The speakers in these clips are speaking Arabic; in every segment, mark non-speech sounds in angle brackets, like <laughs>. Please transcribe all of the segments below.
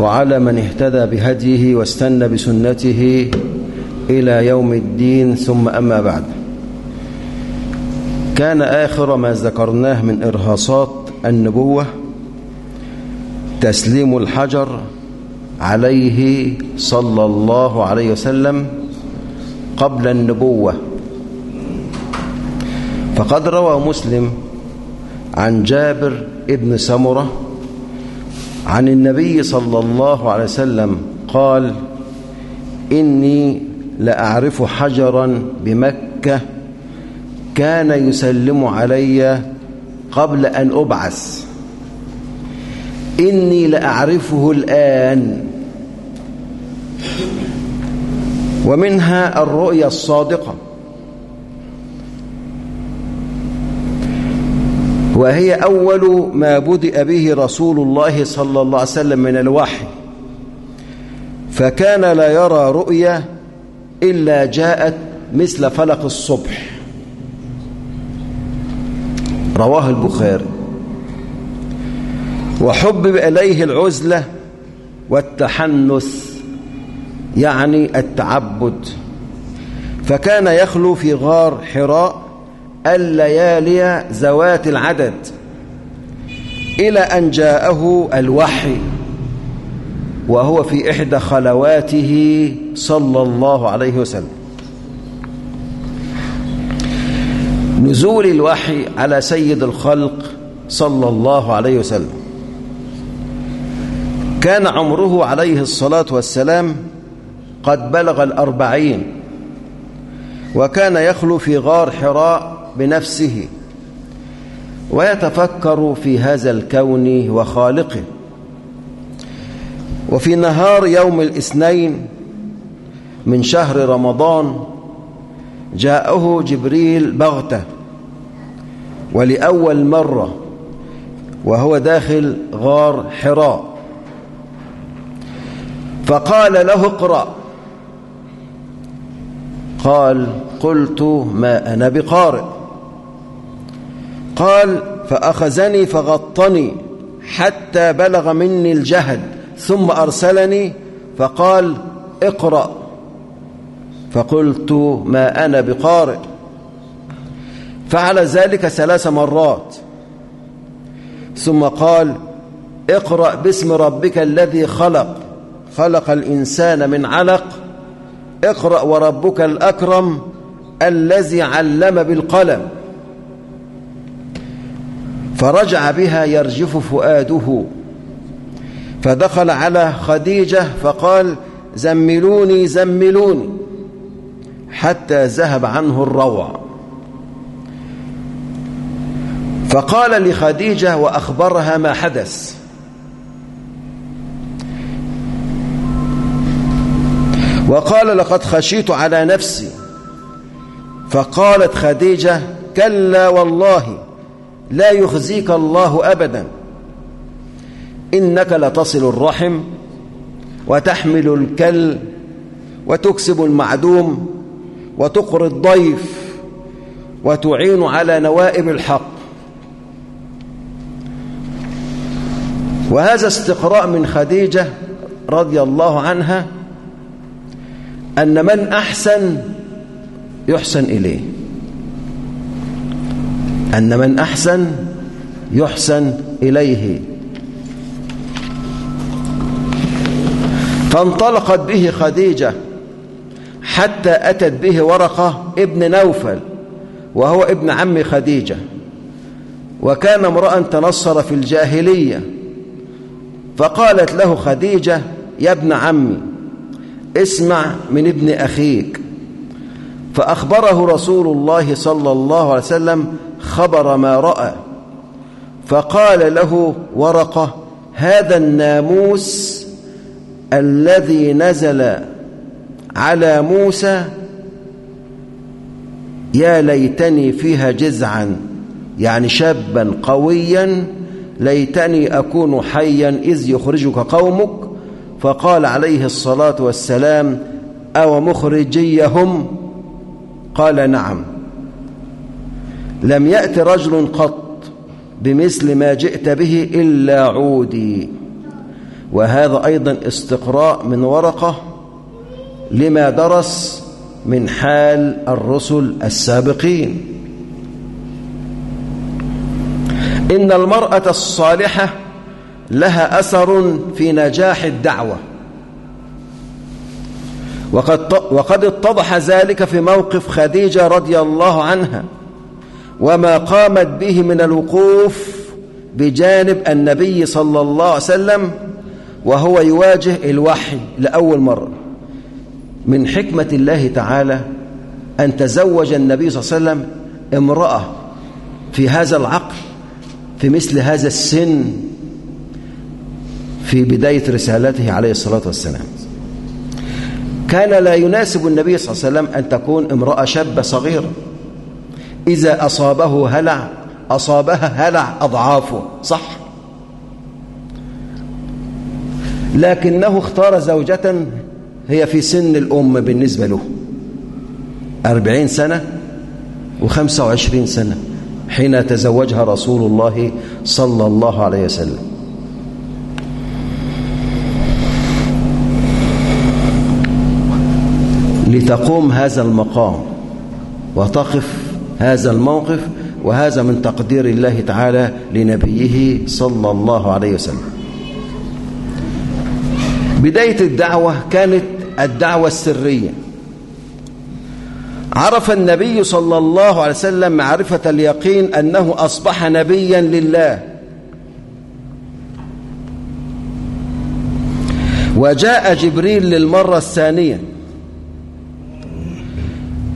وعلى من اهتدى بهديه واستنى بسنته إلى يوم الدين ثم أما بعد. كان آخر ما ذكرناه من إرهاصات النبوة تسليم الحجر عليه صلى الله عليه وسلم قبل النبوة. فقد روى مسلم عن جابر ابن سمرة عن النبي صلى الله عليه وسلم قال إني لأعرف حجرا بمكة كان يسلم علي قبل أن أبعث. إني لأعرفه الآن. ومنها الرؤيا الصادقة. وهي أول ما بدأ به رسول الله صلى الله عليه وسلم من الوحي. فكان لا يرى رؤيا إلا جاءت مثل فلق الصبح. رواه البخاري. وحبب إليه العزلة والتحنث يعني التعبد. فكان يخلو في غار حراء الليالي ذوات العدد إلى أن جاءه الوحي وهو في إحدى خلواته صلى الله عليه وسلم. نزول الوحي على سيد الخلق صلى الله عليه وسلم. كان عمره عليه الصلاة والسلام قد بلغ الأربعين وكان يخلو في غار حراء بنفسه ويتفكر في هذا الكون وخالقه. وفي نهار يوم الاثنين من شهر رمضان جاءه جبريل بغتة ولأول مرة وهو داخل غار حراء. فقال له اقرأ. قال قلت ما أنا بقارئ. قال فأخذني فغطني حتى بلغ مني الجهد ثم أرسلني فقال اقرأ. فقلت ما أنا بقارئ. فعل ذلك ثلاث مرات. ثم قال اقرأ باسم ربك الذي خلق. خلق الإنسان من علق. اقرأ وربك الأكرم الذي علم بالقلم. فرجع بها يرجف فؤاده. فدخل على خديجة فقال زملوني زملوني. حتى ذهب عنه الروع. فقال لخديجة وأخبرها ما حدث. وقال لقد خشيت على نفسي. فقالت خديجة كلا والله. لا يخزيك الله أبدا. إنك لتصل الرحم وتحمل الكل وتكسب المعدوم وتقري الضيف وتعين على نوائب الحق. وهذا استقراء من خديجة رضي الله عنها أن من أحسن يحسن إليه. أن من أحسن يحسن إليه. فانطلقت به خديجة حتى أتت به ورقة ابن نوفل وهو ابن عم خديجة. وكان امرأ تنصر في الجاهلية. فقالت له خديجة يا ابن عمي اسمع من ابن أخيك. فأخبره رسول الله صلى الله عليه وسلم خبر ما رأى. فقال له ورقة هذا الناموس الذي نزل على موسى يا ليتني فيها جزعا يعني شابا قويا ليتني أكون حيا إذ يخرجك قومك. فقال عليه الصلاة والسلام أو مخرجيهم؟ قال نعم. لم يأت رجل قط بمثل ما جئت به إلا عودي. وهذا أيضا استقراء من ورقة لما درس من حال الرسل السابقين. إن المرأة الصالحة لها أثر في نجاح الدعوة. وقد, وقد اتضح ذلك في موقف خديجة رضي الله عنها. وما قامت به من الوقوف بجانب النبي صلى الله عليه وسلم وهو يواجه الوحي لأول مرة. من حكمة الله تعالى أن تزوج النبي صلى الله عليه وسلم امرأة في هذا العقل في مثل هذا السن في بداية رسالته عليه الصلاة والسلام. كان لا يناسب النبي صلى الله عليه وسلم أن تكون امرأة شابة صغيرة. إذا أصابه هلع أصابها هلع أضعافه صح؟ لكنه اختار زوجة هي في سن الأم بالنسبة له. أربعين سنة وخمسة وعشرين سنة حين تزوجها رسول الله صلى الله عليه وسلم. لتقوم هذا المقام وتقف هذا الموقف وهذا من تقدير الله تعالى لنبيه صلى الله عليه وسلم. بداية الدعوة كانت الدعوة السرية. عرف النبي صلى الله عليه وسلم معرفة اليقين أنه أصبح نبيا لله. وجاء جبريل للمرة الثانية.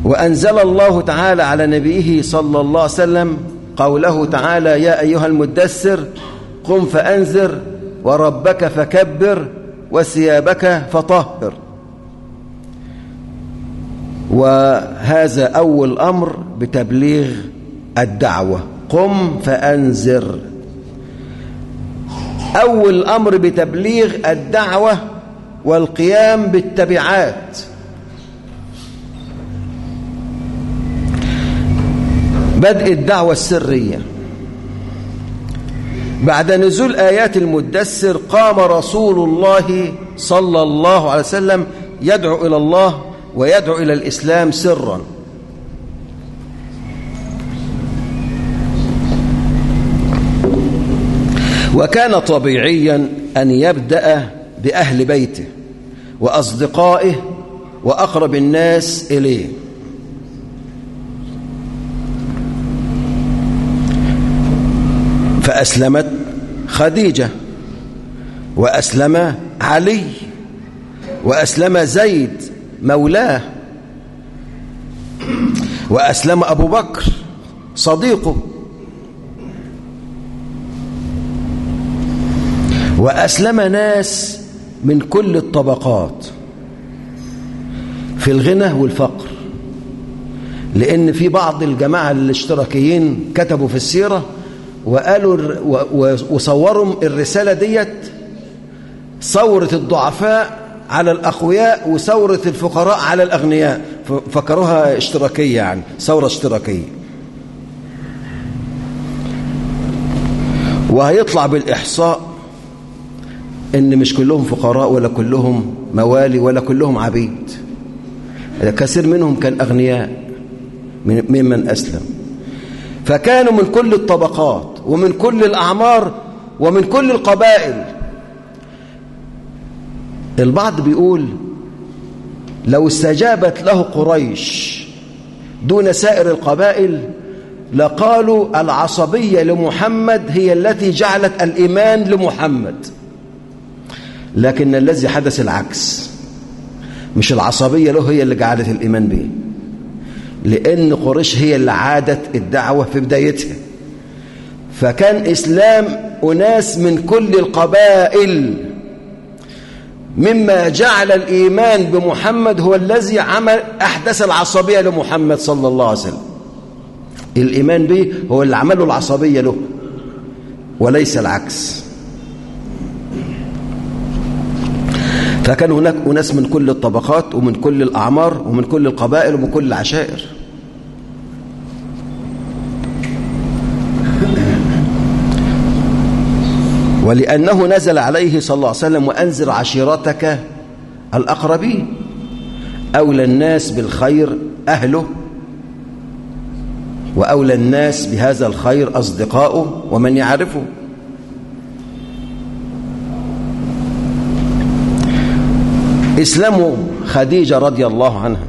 وأنزل الله تعالى على نبيه صلى الله عليه وسلم قوله تعالى يا أيها المدثر قم فأنذر وربك فكبر وثيابك فطهر. وهذا أول أمر بتبليغ الدعوة. قم فأنذر. أول أمر بتبليغ الدعوة والقيام بالتبعات. بدء الدعوة السرية. بعد نزول آيات المدثر قام رسول الله صلى الله عليه وسلم يدعو إلى الله ويدعو إلى الإسلام سرا. وكان طبيعيا أن يبدأ بأهل بيته وأصدقائه وأقرب الناس إليه. فأسلمت خديجة وأسلم علي وأسلم زيد مولاه وأسلم أبو بكر صديقه وأسلم ناس من كل الطبقات في الغنى والفقر لأن في بعض الجماعة الاشتراكيين كتبوا في السيرة وقالوا وصوروا الرسالة ديت ثورة الضعفاء على الأقوياء وثورة الفقراء على الأغنياء. فكروها اشتراكية يعني ثورة اشتراكية. وهيطلع بالإحصاء إن مش كلهم فقراء ولا كلهم موالي ولا كلهم عبيد. كثير منهم كان أغنياء ممن أسلم. فكانوا من كل الطبقات. ومن كل الأعمار ومن كل القبائل. البعض بيقول لو استجابت له قريش دون سائر القبائل لقالوا العصبية لمحمد هي التي جعلت الإيمان لمحمد. لكن الذي حدث العكس مش العصبية له هي اللي جعلت الإيمان به لأن قريش هي اللي عادت الدعوة في بدايتها. فكان إسلام أناس من كل القبائل. مما جعل الإيمان بمحمد هو الذي عمل أحدث العصبية لمحمد صلى الله عليه وسلم. الإيمان به هو اللي عمله العصبية له وليس العكس. فكان هناك أناس من كل الطبقات ومن كل الأعمار ومن كل القبائل ومن كل العشائر. ولأنه نزل عليه صلى الله عليه وسلم وأنزل عشيرتك الأقربين. أولى الناس بالخير أهله وأولى الناس بهذا الخير أصدقاؤه ومن يعرفه. إسلام خديجة رضي الله عنها.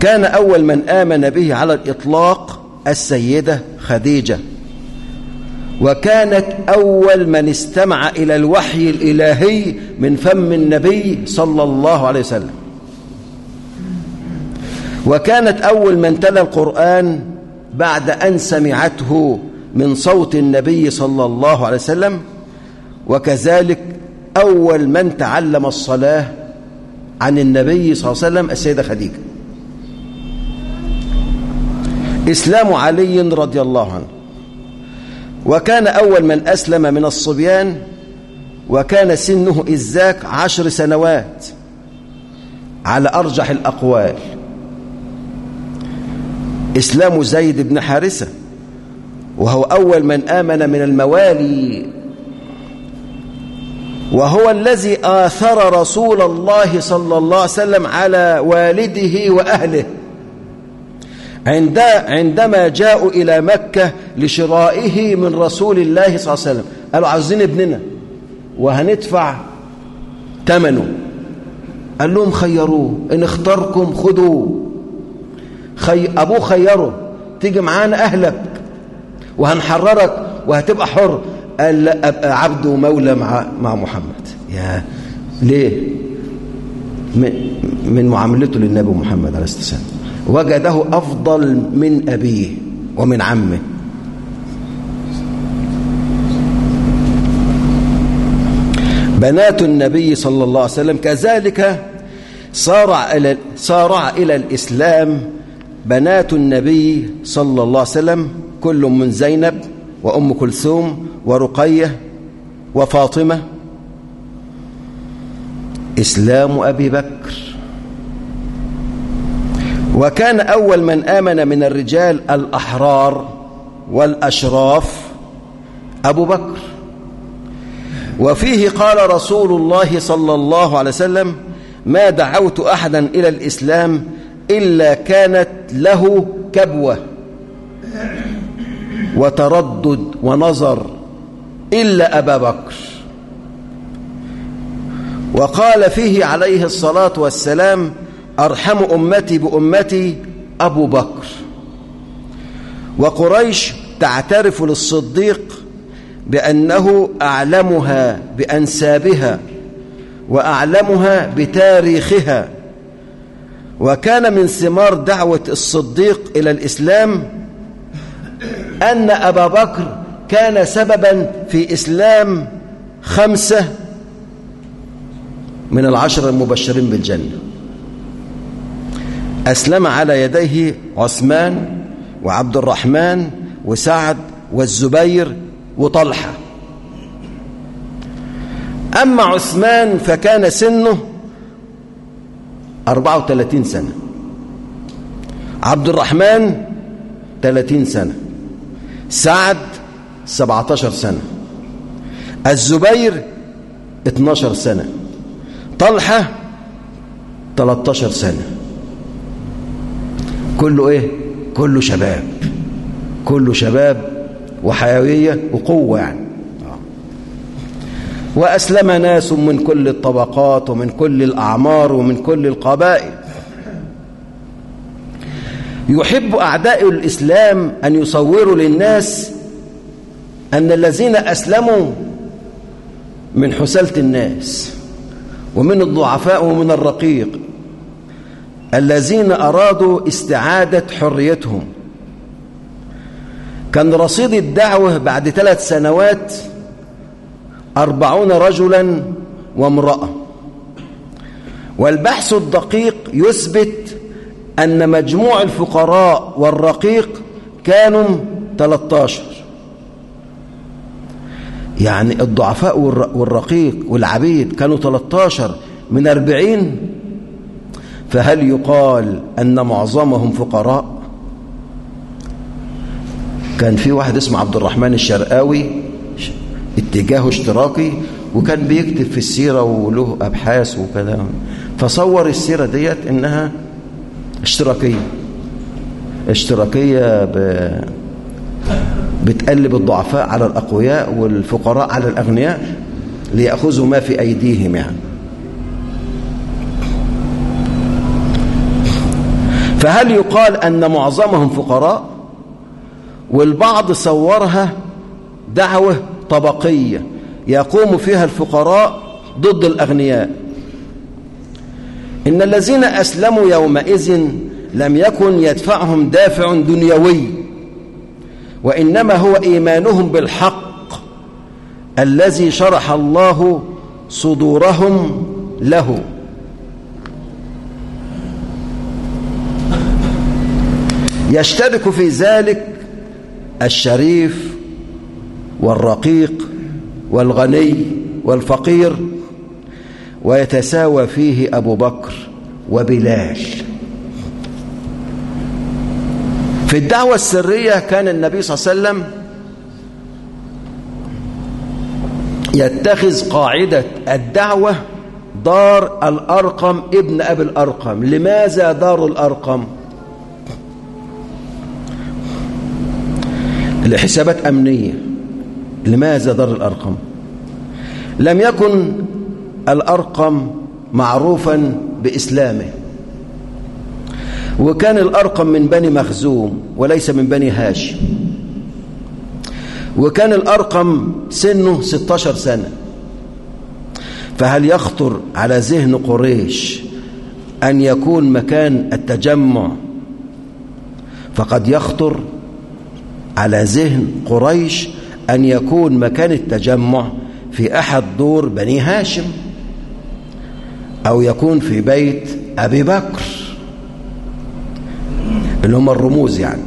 كان أول من آمن به على الإطلاق السيدة خديجة. وكانت أول من استمع إلى الوحي الإلهي من فم النبي صلى الله عليه وسلم. وكانت أول من تلا القرآن بعد أن سمعته من صوت النبي صلى الله عليه وسلم وكذلك أول من تعلم الصلاة عن النبي صلى الله عليه وسلم السيدة خديجة. إسلام علي رضي الله عنه. وكان أول من أسلم من الصبيان وكان سنه إذاك عشر سنوات على أرجح الأقوال. إسلام زيد بن حارثة وهو أول من آمن من الموالي وهو الذي آثر رسول الله صلى الله عليه وسلم على والده وأهله. عندما جاءوا إلى مكة لشرائه من رسول الله صلى الله عليه وسلم. قالوا عاوزين ابننا. وهندفع ثمنه قال لهم خيروه. إن اختاركم خذوه. خي... أبوه خيره. تيجي معانا أهلك. وهنحررك. وهتبقى حر. قال لا أبقى عبد ومولى مع, مع محمد. يا ليه؟ من معاملته للنبي محمد عليه الصلاة والسلام. وجده أفضل من أبيه ومن عمه. بنات النبي صلى الله عليه وسلم كذلك صارع إلى, صارع إلى الإسلام بنات النبي صلى الله عليه وسلم كل من زينب وأم كلثوم ورقية وفاطمة. إسلام أبي بكر. وكان أول من آمن من الرجال الأحرار والأشراف أبو بكر. وفيه قال رسول الله صلى الله عليه وسلم ما دعوت أحدا إلى الإسلام إلا كانت له كبوة وتردد ونظر إلا أبا بكر. وقال فيه عليه الصلاة والسلام أرحم أمتي بأمتي أبو بكر. وقريش تعترف للصديق بأنه أعلمها بأنسابها وأعلمها بتاريخها. وكان من ثمار دعوة الصديق إلى الإسلام أن أبا بكر كان سببا في إسلام خمسة من العشر المبشرين بالجنة. أسلم على يديه عثمان وعبد الرحمن وسعد والزبير وطلحة. أما عثمان فكان سنه 34 سنة. عبد الرحمن 30 سنة. سعد 17 سنة. الزبير 12 سنة. طلحة 13 سنة. كله إيه؟ كله شباب. كله شباب وحيوية وقوة يعني. وأسلم ناس من كل الطبقات ومن كل الأعمار ومن كل القبائل. يحب أعداء الإسلام أن يصوروا للناس أن الذين أسلموا من حسلة الناس ومن الضعفاء ومن الرقيق. الذين أرادوا استعادة حريتهم. كان رصيد الدعوة بعد ثلاث سنوات أربعون رجلا وامرأة. والبحث الدقيق يثبت أن مجموع الفقراء والرقيق كانوا 13 يعني الضعفاء والرقيق والعبيد كانوا 13 من 40 فهل يقال أن معظمهم فقراء؟ كان في واحد اسمه عبد الرحمن الشرقاوي اتجاهه اشتراكي وكان بيكتب في السيرة وله أبحاث وكذا. فصور السيرة ديت إنها اشتراكية. اشتراكية ب... بتقلب الضعفاء على الأقوياء والفقراء على الأغنياء ليأخذوا ما في أيديهم يعني. فهل يقال أن معظمهم فقراء؟ والبعض صورها دعوة طبقية يقوم فيها الفقراء ضد الأغنياء. إن الذين أسلموا يومئذ لم يكن يدفعهم دافع دنيوي وإنما هو إيمانهم بالحق الذي شرح الله صدورهم له. يشترك في ذلك الشريف والرقيق والغني والفقير ويتساوى فيه أبو بكر وبلال. في الدعوة السرية كان النبي صلى الله عليه وسلم يتخذ قاعدة الدعوة دار الأرقم ابن أبي الأرقم. لماذا دار الأرقم؟ لحسابات أمنية. لماذا دار الأرقم لم يكن الأرقم معروفا بإسلامه. وكان الأرقم من بني مخزوم وليس من بني هاشم. وكان الأرقم سنه 16 سنة. فهل يخطر على ذهن قريش أن يكون مكان التجمع؟ فقد يخطر على ذهن قريش أن يكون مكان التجمع في أحد دور بني هاشم أو يكون في بيت أبي بكر اللي هم الرموز يعني.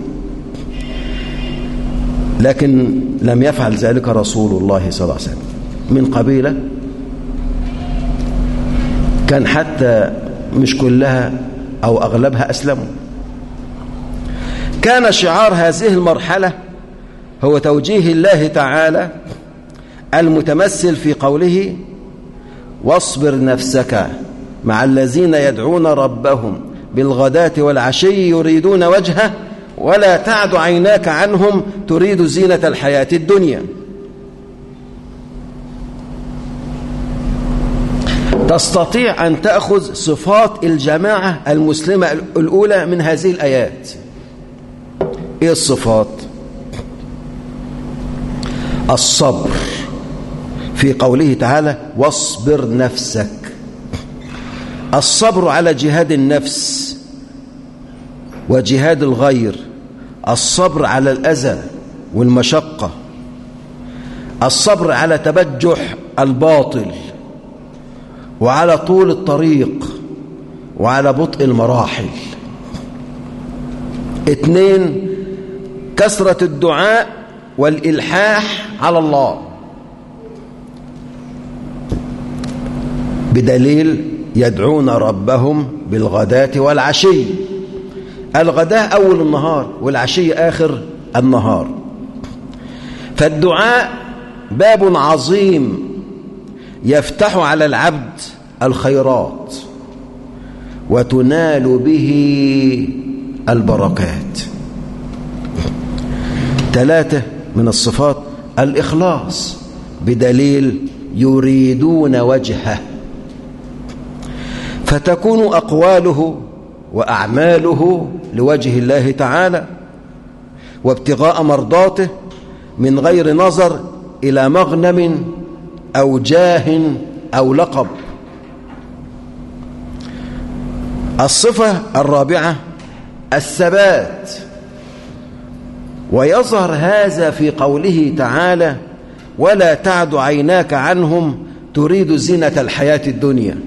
لكن لم يفعل ذلك رسول الله صلى الله عليه وسلم. من قبيلة كان حتى مش كلها أو أغلبها أسلموا. كان شعار هذه المرحلة هو توجيه الله تعالى المتمثل في قوله واصبر نفسك مع الذين يدعون ربهم بالغداة والعشي يريدون وجهه ولا تعد عيناك عنهم تريد زينة الحياة الدنيا. تستطيع أن تأخذ صفات الجماعة المسلمة الأولى من هذه الآيات. إيه الصفات؟ الصبر. في قوله تعالى واصبر نفسك. الصبر على جهاد النفس وجهاد الغير. الصبر على الأذى والمشقة. الصبر على تبجح الباطل وعلى طول الطريق وعلى بطء المراحل. اثنين كثرة الدعاء والإلحاح على الله. بدليل يدعون ربهم بالغداة والعشي. الغداء أول النهار والعشي آخر النهار. فالدعاء باب عظيم يفتح على العبد الخيرات وتنال به البركات. ثلاثة من الصفات الإخلاص بدليل يريدون وجهه. فتكون أقواله وأعماله لوجه الله تعالى وابتغاء مرضاته من غير نظر إلى مغنم أو جاه أو لقب. الصفة الرابعة الثبات. ويظهر هذا في قوله تعالى ولا تعد عيناك عنهم تريد زينة الحياة الدنيا.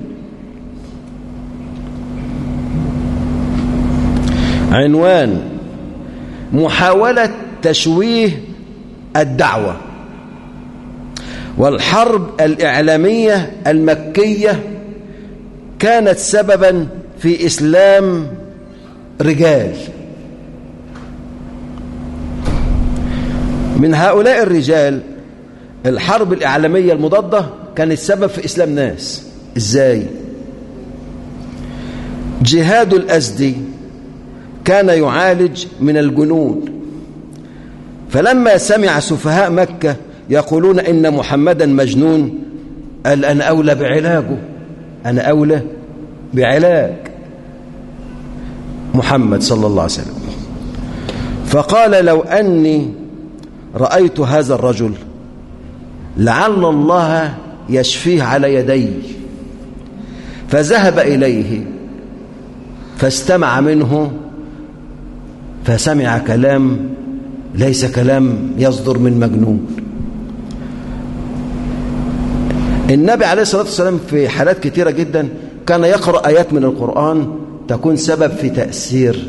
عنوان محاولة تشويه الدعوة. والحرب الإعلامية المكية كانت سببا في إسلام رجال. من هؤلاء الرجال الحرب الإعلامية المضادة كانت سبب في إسلام ناس. إزاي؟ جهاد الأزدي كان يعالج من الجنون فلما سمع سفهاء مكة يقولون إن محمدا مجنون قال أنا أولى بعلاجه. أنا أولى بعلاج محمد صلى الله عليه وسلم. فقال لو أني رأيت هذا الرجل لعل الله يشفيه على يدي. فذهب إليه فاستمع منه فسمع كلام ليس كلام يصدر من مجنون. النبي عليه الصلاة والسلام في حالات كثيرة جدا كان يقرأ آيات من القرآن تكون سبب في تأثير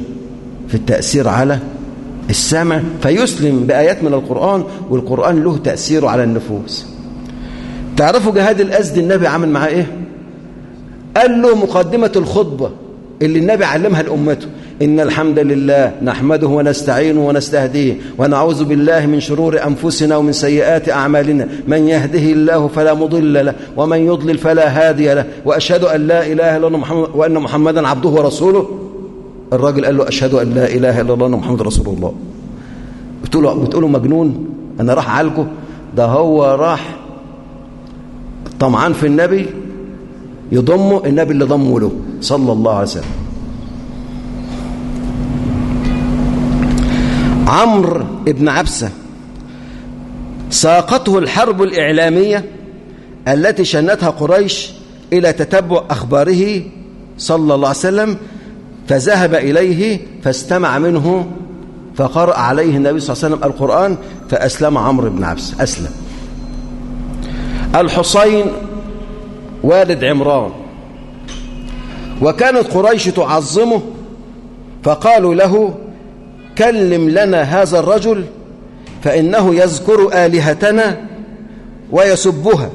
في التأثير على السمع فيسلم بآيات من القرآن والقرآن له تأثيره على النفوس. تعرفوا جهاد الأزد النبي عمل معاه إيه؟ قال له مقدمة الخطبة اللي النبي علمها لأمته إن الحمد لله نحمده ونستعينه ونستهديه ونعوذ بالله من شرور أنفسنا ومن سيئات أعمالنا. من يهده الله فلا مضل له ومن يضلل فلا هادي له وأشهد أن لا إله إلا الله وأن محمدا عبده ورسوله. الراجل قال له أشهد أن لا إله إلا الله محمد رسول الله. بتقولوا بتقولوا مجنون أنا راح أعالجه؟ ده هو راح طمعان في النبي يضمه النبي اللي ضمه له صلى الله عليه وسلم. عمرو بن عبسة ساقته الحرب الإعلامية التي شنتها قريش إلى تتبع أخباره صلى الله عليه وسلم فذهب إليه فاستمع منه فقرأ عليه النبي صلى الله عليه وسلم القرآن فأسلم عمرو بن عبسة أسلم. الحسين والد عمران. وكانت قريش تعظمه فقالوا له كلم لنا هذا الرجل فإنه يذكر آلهتنا ويسبها.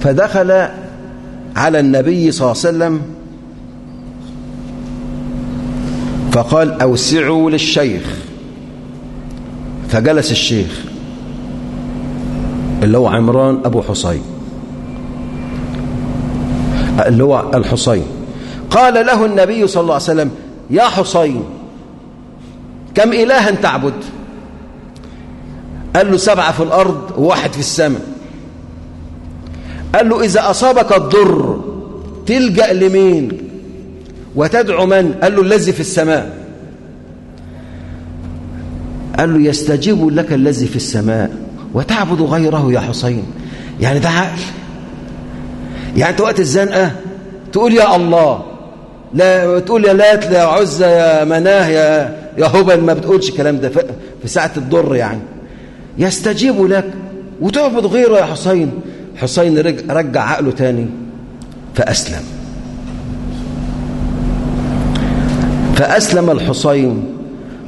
فدخل على النبي صلى الله عليه وسلم فقال أوسعوا للشيخ. فجلس الشيخ اللي هو عمران أبو حسين. اللي هو الحسين. قال له النبي صلى الله عليه وسلم يا حسين كم إلها تعبد؟ قال له سبعة في الأرض وواحد في السماء. قال له إذا أصابك الضر تلجأ لمين؟ وتدعو من؟ قال له الذي في السماء. قال له يستجيب لك الذي في السماء وتعبد غيره يا حسين. يعني ده عقل يعني أنت وقت الزنقة تقول يا الله لا تقول يا لات يا عزة يا مناه يا يا هبل ما بتقولش الكلام ده. في ساعة الضر يعني. يستجيب لك وتعبد غيره يا حسين. حسين رجع عقله تاني فأسلم. فأسلم الحسين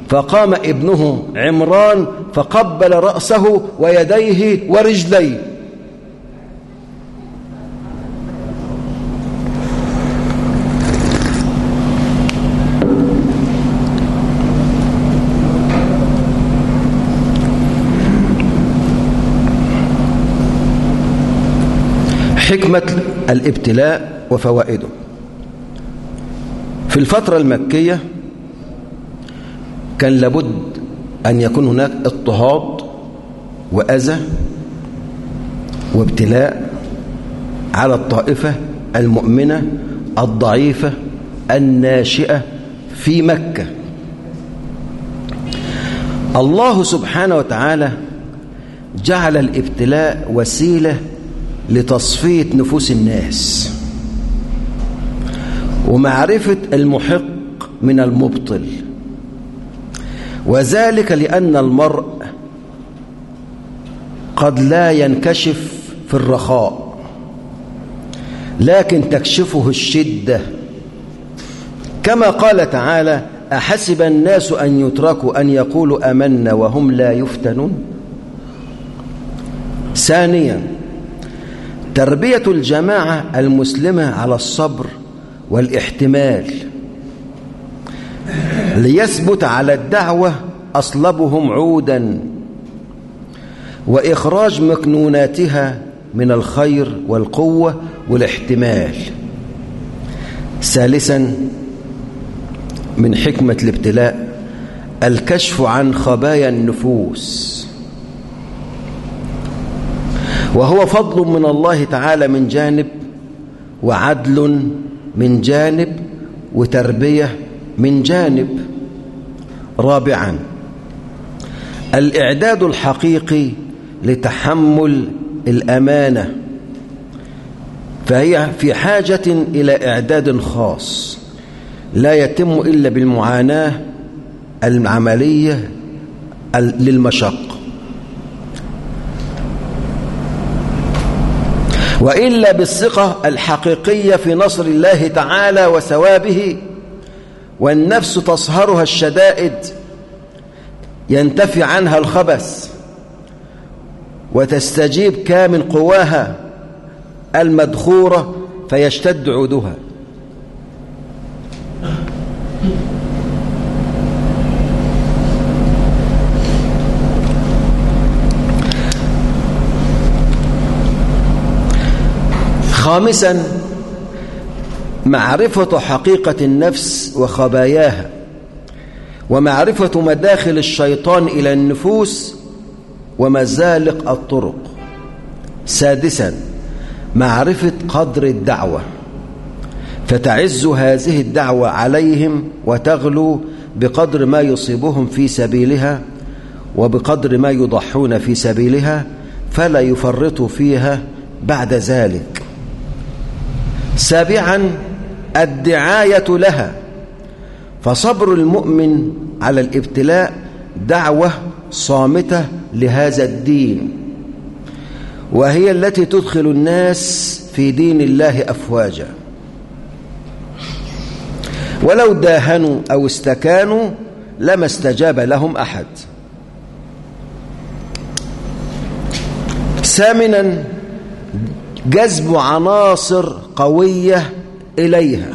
فقام ابنه عمران فقبل رأسه ويديه ورجليه. حكمة الابتلاء وفوائده. في الفترة المكية كان لابد أن يكون هناك اضطهاد وأذى وابتلاء على الطائفة المؤمنة الضعيفة الناشئة في مكة. الله سبحانه وتعالى جعل الابتلاء وسيلة لتصفية نفوس الناس. ومعرفة المحق من المبطل. وذلك لأن المرء قد لا ينكشف في الرخاء لكن تكشفه الشدة. كما قال تعالى أحسب الناس أن يتركوا أن يقولوا أمنا وهم لا يفتنون؟ ثانيا تربية الجماعة المسلمة على الصبر والاحتمال ليثبت على الدعوة أصلبهم عودا وإخراج مكنوناتها من الخير والقوة والاحتمال. ثالثا من حكمة الابتلاء الكشف عن خبايا النفوس. وهو فضل من الله تعالى من جانب وعدل من جانب وتربية من جانب. رابعا الإعداد الحقيقي لتحمل الأمانة فهي في حاجة إلى إعداد خاص لا يتم إلا بالمعاناة العملية للمشق. وإلا بالثقة الحقيقية في نصر الله تعالى وثوابه والنفس تصهرها الشدائد ينتفي عنها الخبث وتستجيب كامن قواها المدخورة فيشتد عودها. خامسا معرفة حقيقة النفس وخباياها ومعرفة مداخل الشيطان إلى النفوس ومزالق الطرق. سادسا معرفة قدر الدعوة فتعز هذه الدعوة عليهم وتغلو بقدر ما يصيبهم في سبيلها وبقدر ما يضحون في سبيلها فلا يفرطوا فيها بعد ذلك. سابعا الدعاية لها. فصبر المؤمن على الابتلاء دعوة صامتة لهذا الدين وهي التي تدخل الناس في دين الله أفواجا. ولو داهنوا أو استكانوا لما استجاب لهم أحد. ثامنا جذب عناصر قوية إليها.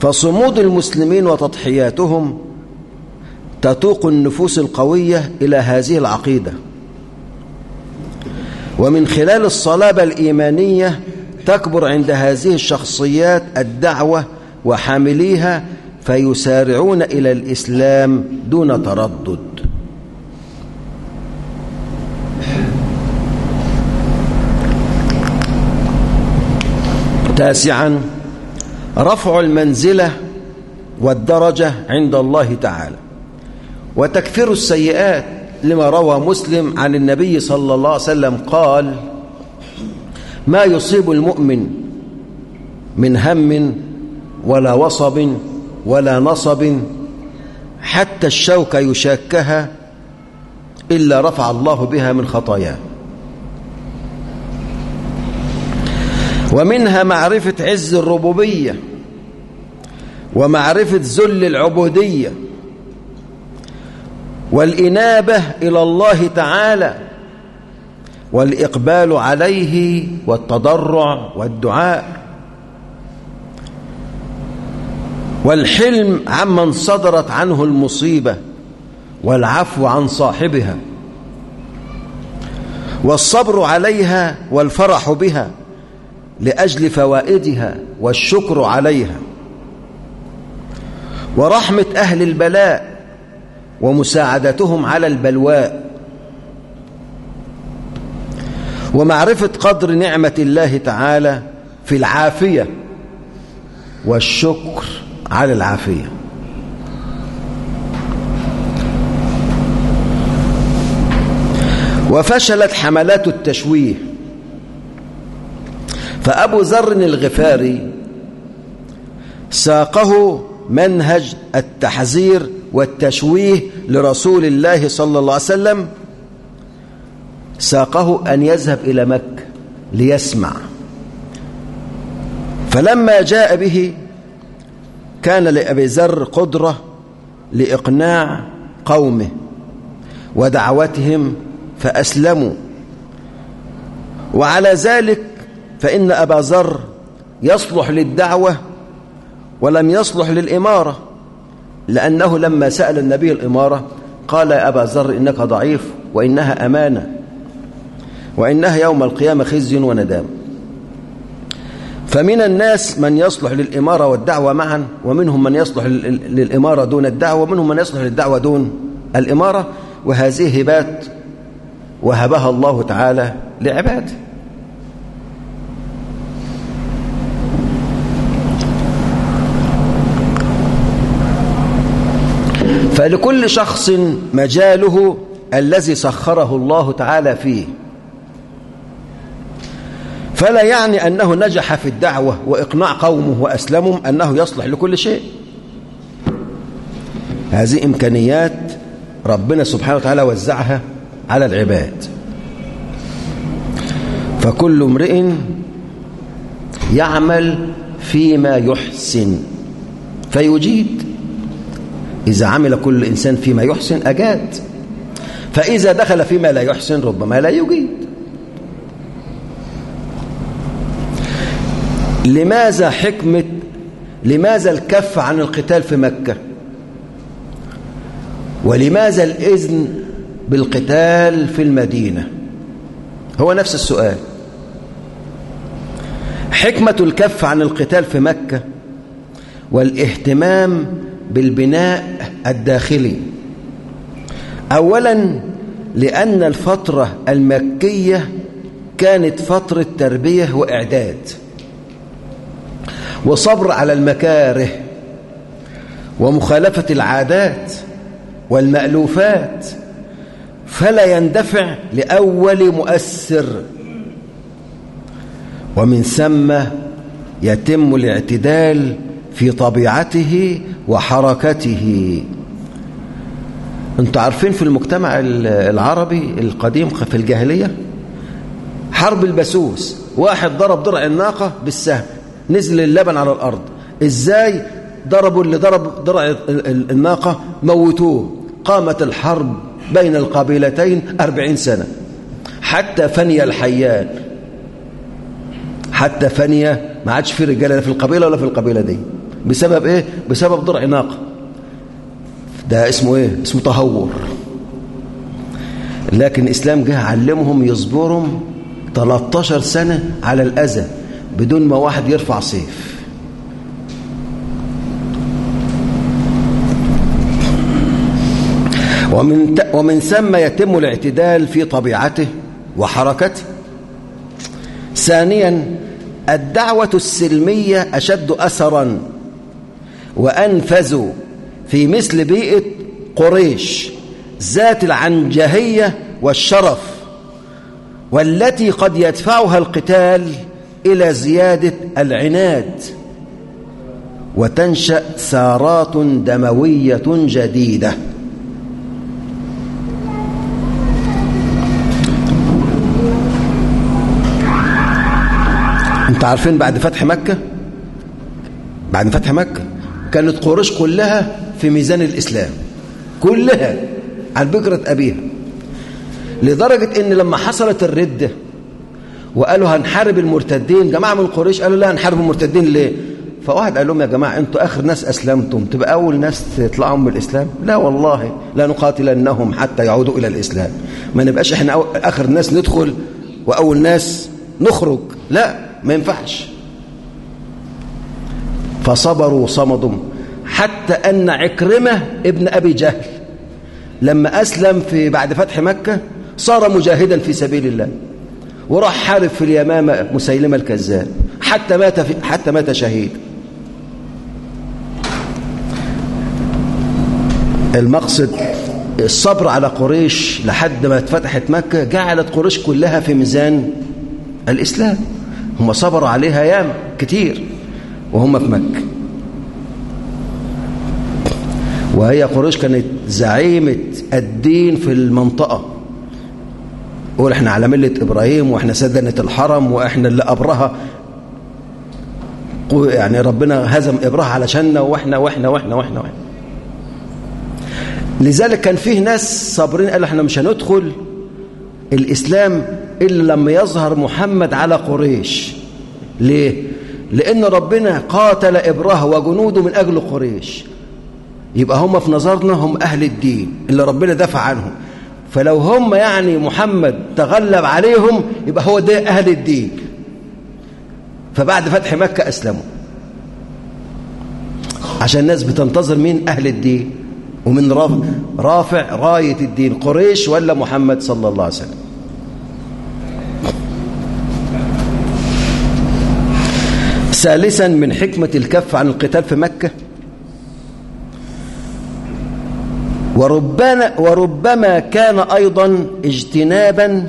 فصمود المسلمين وتضحياتهم تتوق النفوس القوية إلى هذه العقيدة. ومن خلال الصلابة الإيمانية تكبر عند هذه الشخصيات الدعوة وحامليها فيسارعون إلى الإسلام دون تردد. تاسعا رفع المنزلة والدرجة عند الله تعالى وتكفير السيئات لما روى مسلم عن النبي صلى الله عليه وسلم قال ما يصيب المؤمن من هم ولا وصب ولا نصب حتى الشوك يشاكها إلا رفع الله بها من خطاياه. ومنها معرفة عز الربوبية ومعرفة ذل العبودية والإنابة إلى الله تعالى والإقبال عليه والتضرع والدعاء والحلم عمن صدرت عنه المصيبة والعفو عن صاحبها والصبر عليها والفرح بها لأجل فوائدها والشكر عليها. ورحمة أهل البلاء ومساعدتهم على البلواء. ومعرفة قدر نعمة الله تعالى في العافية والشكر على العافية. وفشلت حملات التشويه. فأبو ذر الغفاري ساقه منهج التحذير والتشويه لرسول الله صلى الله عليه وسلم ساقه أن يذهب إلى مكة ليسمع. فلما جاء به كان لأبي ذر قدرة لإقناع قومه ودعوتهم فأسلموا. وعلى ذلك فإن أبا ذر يصلح للدعوة ولم يصلح للإمارة لأنه لما سأل النبي الإمارة قال يا أبا ذر إنك ضعيف وإنها أمانة وإنها يوم القيامة خزي وندام. فمن الناس من يصلح للإمارة والدعوة معا ومنهم من يصلح للإمارة دون الدعوة ومنهم من يصلح للدعوة دون الإمارة وهذه هبات وهبها الله تعالى لعباده. فلكل شخص مجاله الذي سخره الله تعالى فيه. فلا يعني أنه نجح في الدعوة وإقناع قومه وأسلمهم أنه يصلح لكل شيء. هذه إمكانيات ربنا سبحانه وتعالى وزعها على العباد. فكل امرئ يعمل فيما يحسن فيجيد. إذا عمل كل إنسان فيما يحسن أجاد. فإذا دخل فيما لا يحسن ربما لا يجيد. لماذا حكمة لماذا الكف عن القتال في مكة؟ ولماذا الإذن بالقتال في المدينة؟ هو نفس السؤال. حكمة الكف عن القتال في مكة والإهتمام بالبناء الداخلي. أولا لأن الفترة المكية كانت فترة تربية وإعداد وصبر على المكاره ومخالفة العادات والمألوفات فلا يندفع لأول مؤثر. ومن ثم يتم الاعتدال في طبيعته وحركته. أنتوا عارفين في المجتمع العربي القديم في الجاهلية حرب البسوس واحد ضرب درع الناقة بالسهم نزل اللبن على الأرض. إزاي ضربوا اللي ضرب درع الناقة؟ موتوه. قامت الحرب بين القبيلتين أربعين سنة. حتى فني الحيان حتى فني ما عادش في رجاله لا في القبيلة ولا في القبيلة دي. بسبب إيه؟ بسبب ضرع ناقة ده اسمه إيه؟ اسمه تهور لكن الإسلام جه علمهم يصبروا 13 سنة على الأذى بدون ما واحد يرفع سيف. ومن ومن ثم يتم الاعتدال في طبيعته وحركته. ثانيا الدعوة السلمية أشد أثرا وأنفذ في مثل بيئة قريش ذات العنجهية والشرف والتي قد يدفعها القتال إلى زيادة العناد. وتنشأ ثارات دموية جديدة. انت عارفين بعد فتح مكة؟ بعد فتح مكة؟ كانت قريش كلها في ميزان الإسلام. كلها عن بكرة أبيها. لدرجة إن لما حصلت الردة وقالوا هنحارب المرتدين جماعة من قريش قالوا لا هنحارب المرتدين ليه؟ فواحد قال لهم يا جماعة أنتوا آخر ناس أسلمتم تبقى أول ناس تطلعوا من الإسلام؟ لا والله لا نقاتلنهم حتى يعودوا إلى الإسلام. ما نبقاش إحنا آخر ناس ندخل وأول ناس نخرج. لا ما ينفعش. فصبروا وصمدوا حتى أن عكرمة ابن أبي جهل لما أسلم في بعد فتح مكة صار مجاهدا في سبيل الله وراح حارب في اليمامة مسيلمة الكذاب حتى مات في حتى مات شهيد. المقصد الصبر على قريش لحد ما اتفتحت مكة جعلت قريش كلها في ميزان الإسلام. هم صبروا عليها أيام كتير. وهم في مكة وهي قريش كانت زعيمة الدين في المنطقة قول إحنا على ملة إبراهيم وإحنا سدنة الحرم وإحنا اللي أبرها يعني ربنا هزم إبراه علشاننا وإحنا وإحنا وإحنا وإحنا, وإحنا. لذلك كان فيه ناس صابرين قالوا إحنا مش هندخل الإسلام إلا لما يظهر محمد على قريش ليه؟ لأن ربنا قاتل إبراه وجنوده من أجل قريش. يبقى هم في نظرنا هم أهل الدين اللي ربنا دافع عنهم. فلو هم يعني محمد تغلب عليهم يبقى هو ده أهل الدين. فبعد فتح مكة أسلموا. عشان الناس بتنتظر مين؟ أهل الدين. ومن رافع راية الدين. قريش ولا محمد صلى الله عليه وسلم؟ ثالثا من حكمة الكف عن القتال في مكة. وربما, وربما كان أيضا اجتنابا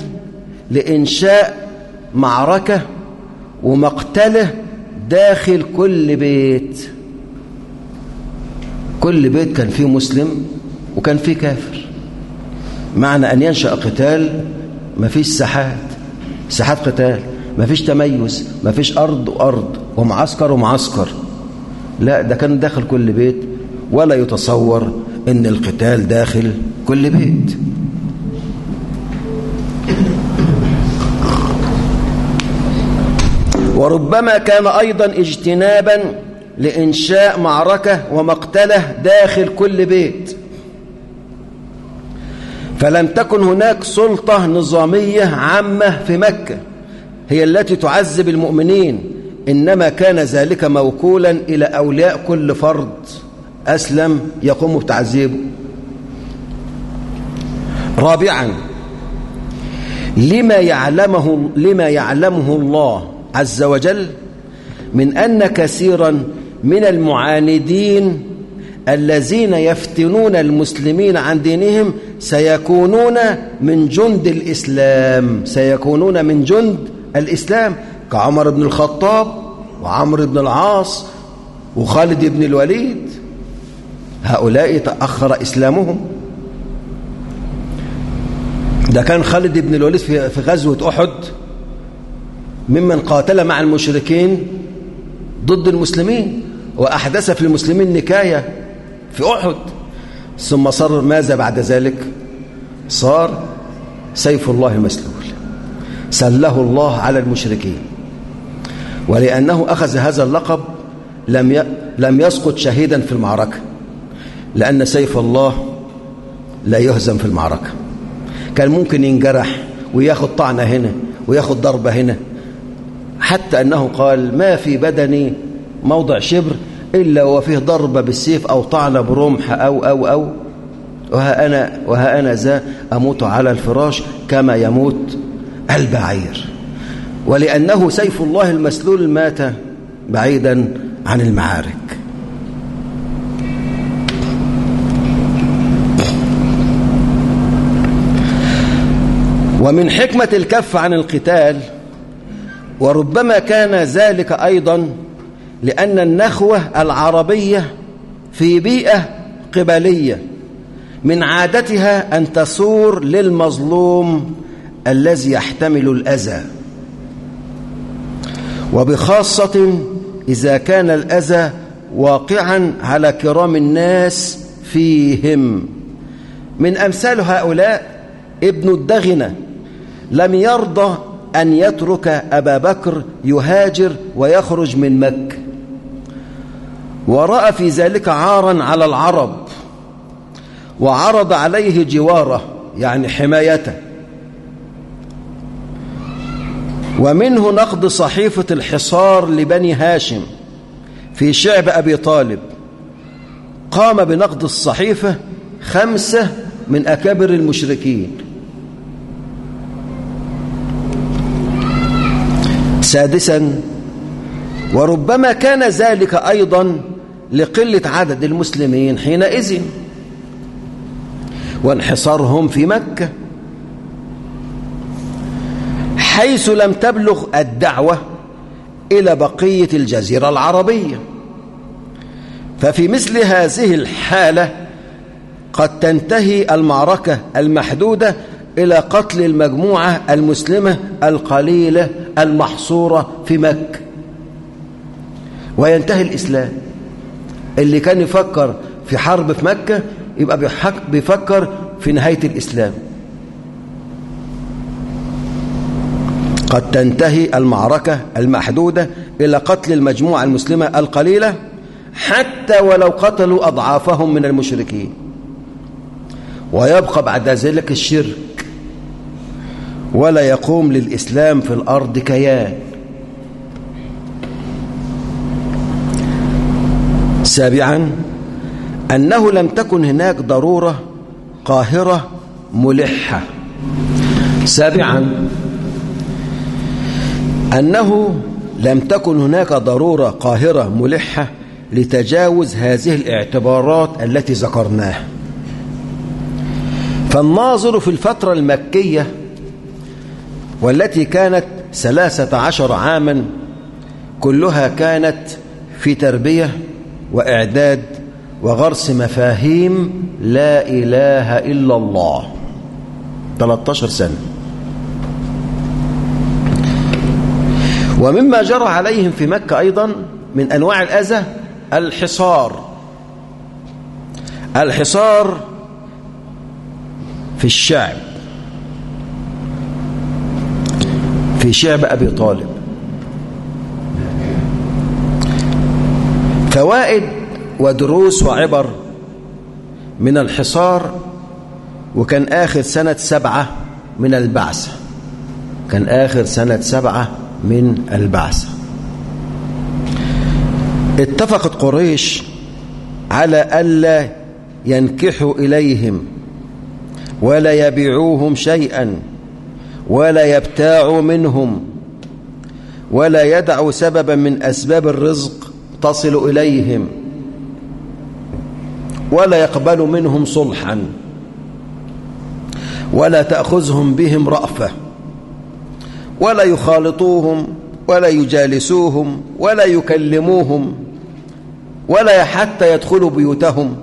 لإنشاء معركة ومقتله داخل كل بيت. كل بيت كان فيه مسلم وكان فيه كافر. معنى أن ينشأ قتال ما فيش ساحات ساحات قتال. ما فيش تميز. ما فيش أرض وأرض. ومعسكر ومعسكر لا ده كان داخل كل بيت ولا يتصور إن القتال داخل كل بيت. وربما كان أيضا اجتنابا لإنشاء معركة ومقتلة داخل كل بيت. فلم تكن هناك سلطة نظامية عامة في مكة هي التي تعذب المؤمنين. إنما كان ذلك موكولا إلى أولياء كل فرد. أسلم يقوم بتعذيبه رابعا لما يعلمه لما يعلمه الله عز وجل من أن كثيرا من المعاندين الذين يفتنون المسلمين عن دينهم سيكونون من جند الإسلام سيكونون من جند الإسلام كعمر بن الخطاب وعمر بن العاص وخالد بن الوليد. هؤلاء تأخر إسلامهم. ده كان خالد بن الوليد في غزوة أحد ممن قاتل مع المشركين ضد المسلمين وأحدث في المسلمين نكاية في أحد. ثم صار ماذا بعد ذلك؟ صار سيف الله المسلول سله الله على المشركين. ولأنه أخذ هذا اللقب لم لم يسقط شهيدا في المعركة. لأن سيف الله لا يهزم في المعركة. كان ممكن ينجرح وياخد طعنة هنا وياخد ضربة هنا. حتى أنه قال ما في بدني موضع شبر إلا وفيه ضربة بالسيف أو طعنة برمح أو أو أو. وها أنا, وها أنا ذا أموت على الفراش كما يموت البعير. ولأنه سيف الله المسلول مات بعيدا عن المعارك. ومن حكمة الكف عن القتال وربما كان ذلك أيضا لأن النخوة العربية في بيئة قبلية من عادتها أن تثور للمظلوم الذي يحتمل الأذى. وبخاصة إذا كان الأذى واقعا على كرام الناس فيهم. من أمثال هؤلاء ابن الدغنة. لم يرضى أن يترك أبا بكر يهاجر ويخرج من مكة. ورأى في ذلك عارا على العرب. وعرض عليه جواره يعني حمايته. ومنه نقد صحيفة الحصار لبني هاشم في شعب أبي طالب. قام بنقد الصحيفة خمسة من أكابر المشركين. سادسا وربما كان ذلك أيضا لقلة عدد المسلمين حينئذ. وانحصارهم في مكة. حيث لم تبلغ الدعوة إلى بقية الجزيرة العربية. ففي مثل هذه الحالة قد تنتهي المعركة المحدودة إلى قتل المجموعة المسلمة القليلة المحصورة في مكة. وينتهي الإسلام. اللي كان يفكر في حرب في مكة يبقى بيفكر في نهاية الإسلام. قد تنتهي المعركة المحدودة إلى قتل المجموعة المسلمة القليلة حتى ولو قتلوا أضعافهم من المشركين. ويبقى بعد ذلك الشرك ولا يقوم للإسلام في الأرض كيان. سابعا أنه لم تكن هناك ضرورة قاهرة ملحة. سابعا أنه لم تكن هناك ضرورة قاهرة ملحة لتجاوز هذه الاعتبارات التي ذكرناها. فالناظر في الفترة المكية والتي كانت ثلاثة عشر عاما كلها كانت في تربية وإعداد وغرس مفاهيم لا إله إلا الله. 13 سنة. ومما جرى عليهم في مكة أيضا من أنواع الأذى الحصار. الحصار في الشعب. في شعب أبي طالب. فوائد ودروس وعبر من الحصار وكان آخر سنة سبعة من البعثة. كان آخر سنة سبعة من البعثة. اتفقت قريش على ألا ينكحوا إليهم ولا يبيعوهم شيئا ولا يبتاعوا منهم ولا يدعوا سببا من أسباب الرزق تصل إليهم ولا يقبل منهم صلحا ولا تأخذهم بهم رأفة. ولا يخالطوهم ولا يجالسوهم ولا يكلموهم ولا حتى يدخلوا بيوتهم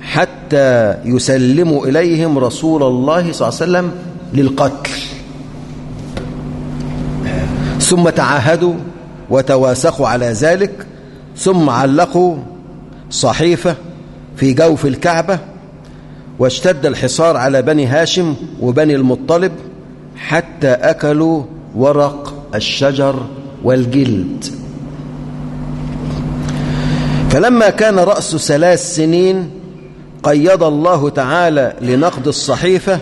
حتى يسلموا إليهم رسول الله صلى الله عليه وسلم للقتل. ثم تعاهدوا وتواسخوا على ذلك ثم علقوا صحيفة في جوف الكعبة واشتد الحصار على بني هاشم وبني المطلب حتى أكلوا ورق الشجر والجلد. فلما كان رأس ثلاث سنين قيض الله تعالى لنقد الصحيفة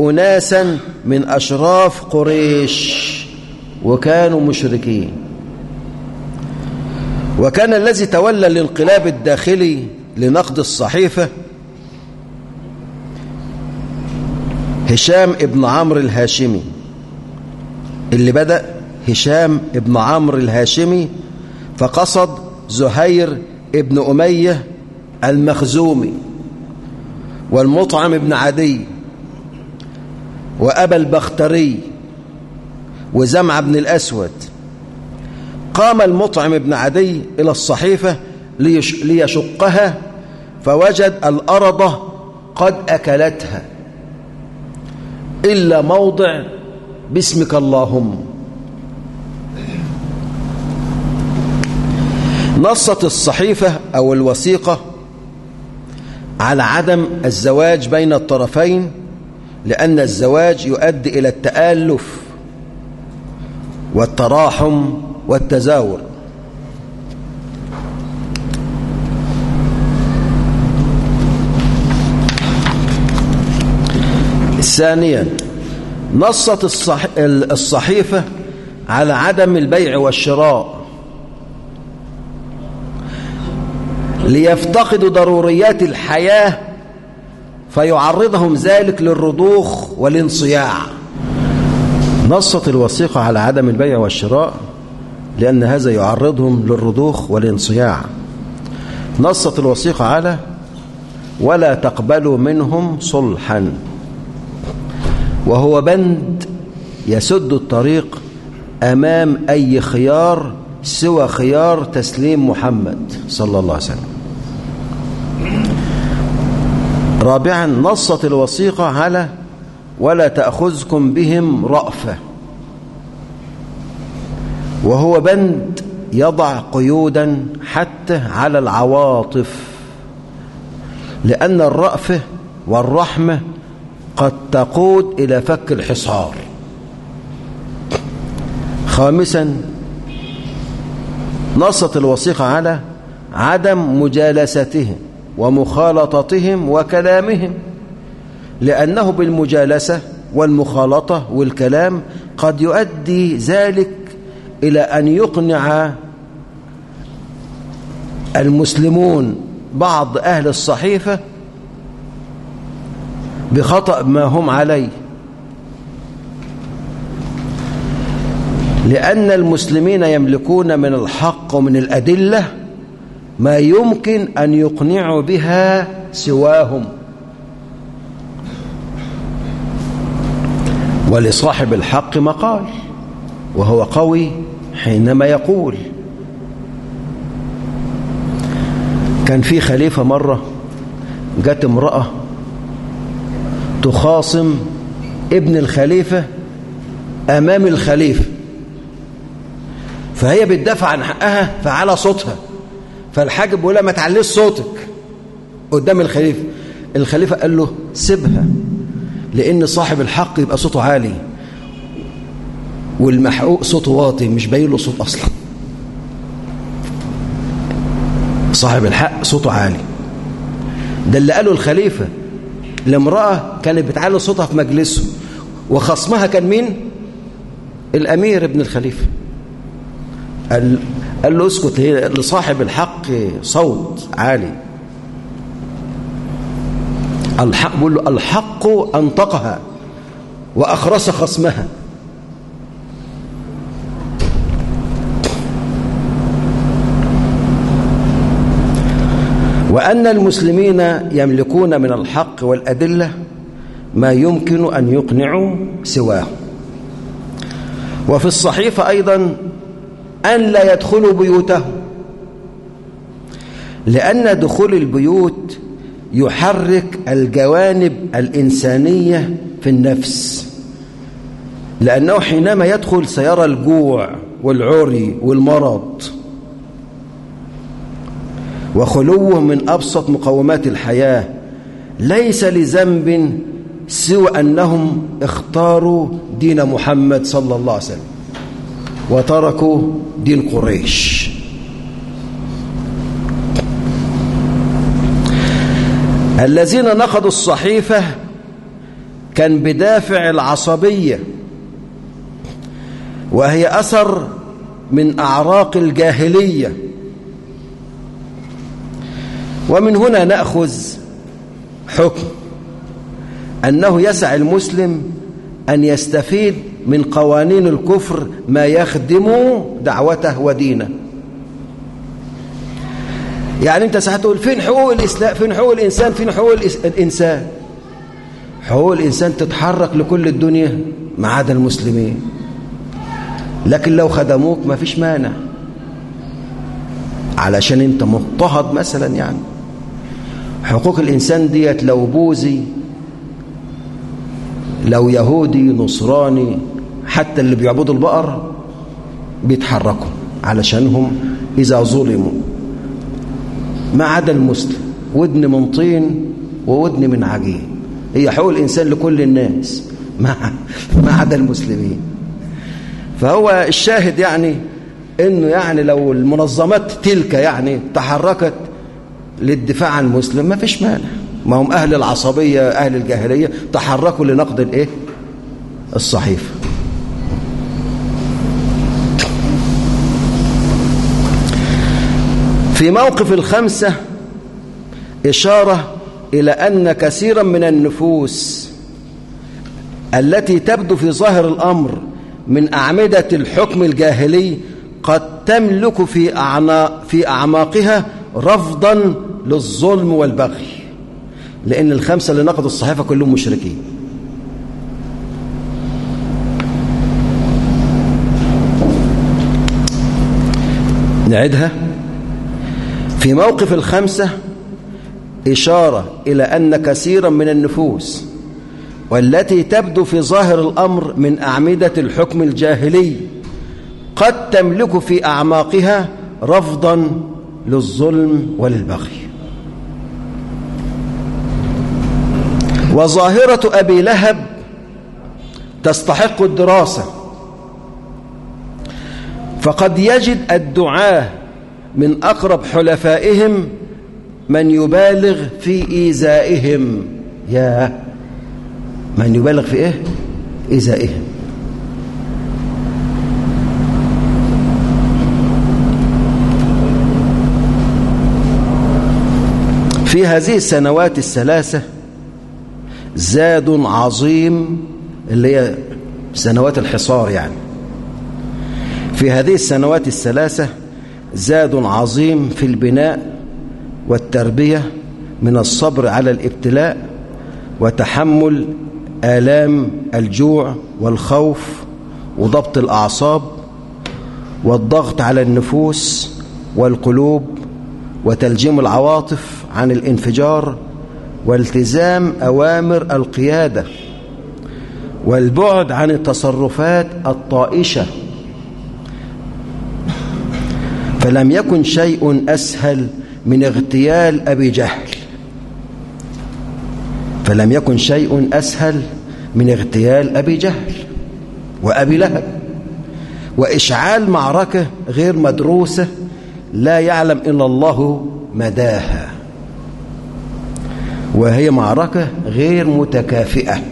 أناسا من أشراف قريش وكانوا مشركين. وكان الذي تولى الانقلاب الداخلي لنقد الصحيفة هشام ابن عمرو الهاشمي. اللي بدأ هشام ابن عمرو الهاشمي فقصد زهير ابن أمية المخزومي والمطعم ابن عدي وأبا البختري وزمع بن الأسود. قام المطعم ابن عدي إلى الصحيفة ليشقها فوجد الأرض قد أكلتها. إلا موضع باسمك اللهم. نصت الصحيفة أو الوثيقة على عدم الزواج بين الطرفين لأن الزواج يؤدي إلى التآلف والتراحم والتزاور. ثانيا نصت الصح... الصحيفة على عدم البيع والشراء. ليفتقدوا ضروريات الحياة فيعرضهم ذلك للرضوخ والانصياع. نصت الوثيقة على عدم البيع والشراء لأن هذا يعرضهم للرضوخ والانصياع. نصت الوثيقة على ولا تقبلوا منهم صلحا. وهو بند يسد الطريق أمام أي خيار سوى خيار تسليم محمد صلى الله عليه وسلم. رابعا نصت الوثيقة على ولا تأخذكم بهم رأفة. وهو بند يضع قيودا حتى على العواطف لأن الرأفة والرحمة قد تقود إلى فك الحصار. خامسا نصت الوثيقة على عدم مجالستهم ومخالطتهم وكلامهم لأنه بالمجالسة والمخالطة والكلام قد يؤدي ذلك إلى أن يقنع المسلمون بعض أهل الصحيفة بخطأ ما هم عليه. لأن المسلمين يملكون من الحق ومن الأدلة ما يمكن أن يقنعوا بها سواهم. ولصاحب الحق مقال وهو قوي حينما يقول. كان في خليفة مرة جت امرأة تخاصم ابن الخليفة أمام الخليفة. فهي بتدافع عن حقها فعلى صوتها. فالحاجب بيقول لها ما تعليش صوتك قدام الخليفة. الخليفة قال له سيبها لأن صاحب الحق يبقى صوته عالي والمحقوق صوته واطي مش باين له صوت أصلا. صاحب الحق صوته عالي. ده اللي قاله الخليفة. لامرأة كانت بتعلي صوتها في مجلسه وخصمها كان مين؟ الأمير ابن الخليفة. قال, قال له اسكت لصاحب الحق صوت عالي. الحق بيقول له الحق أنطقها وأخرس خصمها. وأن المسلمين يملكون من الحق والأدلة ما يمكن أن يقنعوا سواه. وفي الصحيفة أيضا أن لا يدخلوا بيوتهم لأن دخول البيوت يحرك الجوانب الإنسانية في النفس لأنه حينما يدخل سيرى الجوع والعري والمرض وخلوه من أبسط مقومات الحياة ليس لذنب سوى أنهم اختاروا دين محمد صلى الله عليه وسلم وتركوا دين قريش. الذين نقضوا الصحيفة كان بدافع العصبية وهي أثر من أعراق الجاهلية. ومن هنا نأخذ حكم أنه يسع المسلم أن يستفيد من قوانين الكفر ما يخدم دعوته ودينه. يعني أنت ساعات تقول فين حقوق الإسلام فين حقوق الإنسان فين حقوق الإنسان؟ حقوق الإنسان تتحرك لكل الدنيا ما عدا المسلمين. لكن لو خدموك ما فيش مانع. علشان أنت مضطهد مثلا يعني. حقوق الإنسان ديت لو بوذي لو يهودي نصراني حتى اللي بيعبدوا البقر بيتحركوا علشانهم إذا ظلموا. ما عدا المسلم ودن من طين وودن من عجين هي حقوق الإنسان لكل الناس ما <laughs> ما عدا المسلمين. فهو الشاهد يعني إنه يعني لو المنظمات تلك يعني تحركت للدفاع عن المسلم ما فيش مانع. ما هم أهل العصبية أهل الجاهلية تحركوا لنقد الإيه؟ الصحيفة. في موقف الخمسة إشارة إلى أن كثيرا من النفوس التي تبدو في ظاهر الأمر من أعمدة الحكم الجاهلي قد تملك في, أعناق في أعماقها رفضا للظلم والبغي لأن الخمسة اللي نقضوا الصحيفة كلهم مشركين. نعدها في موقف الخمسة إشارة إلى أن كثيرا من النفوس والتي تبدو في ظاهر الأمر من أعمدة الحكم الجاهلي قد تملك في أعماقها رفضا للظلم وللبغي. وظاهرة أبي لهب تستحق الدراسة. فقد يجد الدعاة من أقرب حلفائهم من يبالغ في إيذائهم. يا من يبالغ في إيه؟ إيذائهم. في هذه السنوات الثلاثة زاد عظيم اللي هي سنوات الحصار يعني. في هذه السنوات الثلاثة زاد عظيم في البناء والتربية من الصبر على الابتلاء وتحمل آلام الجوع والخوف وضبط الأعصاب والضغط على النفوس والقلوب وتلجيم العواطف عن الانفجار والتزام أوامر القيادة والبعد عن التصرفات الطائشة. فلم يكن شيء أسهل من اغتيال أبي جهل. فلم يكن شيء أسهل من اغتيال أبي جهل وأبي لهب. وإشعال معركة غير مدروسة لا يعلم إلا الله مداها. وهي معركة غير متكافئة.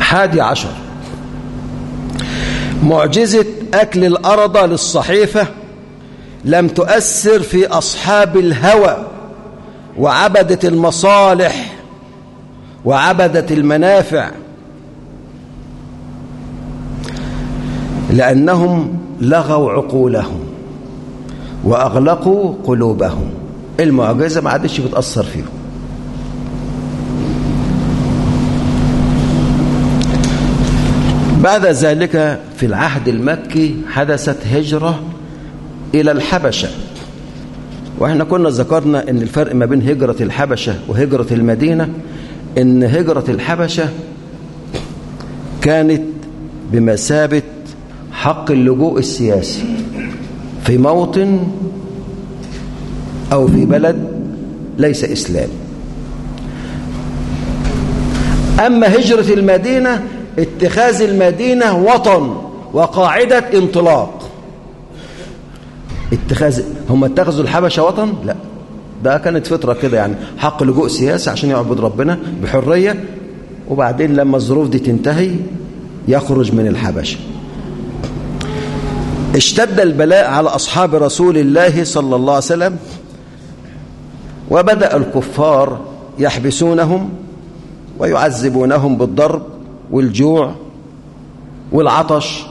حادي عشر. معجزة أكل الأرض للصحيفة لم تؤثر في أصحاب الهوى وعبدة المصالح وعبدة المنافع لأنهم لغوا عقولهم وأغلقوا قلوبهم. المعجزة ما عادش بتأثر فيهم. بعد ذلك في العهد المكي حدثت هجرة إلى الحبشة. وإحنا كنا ذكرنا أن الفرق ما بين هجرة الحبشة وهجرة المدينة أن هجرة الحبشة كانت بمثابة حق اللجوء السياسي في موطن أو في بلد ليس إسلام. أما هجرة المدينة اتخاذ المدينة وطن وقاعدة انطلاق. اتخاذ هم اتخذوا الحبشة وطن؟ لا. ده كانت فترة كده يعني حق لجوء سياسي عشان يعبد ربنا بحرية وبعدين لما الظروف دي تنتهي يخرج من الحبشة. اشتد البلاء على أصحاب رسول الله صلى الله عليه وسلم. وبدأ الكفار يحبسونهم ويعذبونهم بالضرب والجوع والعطش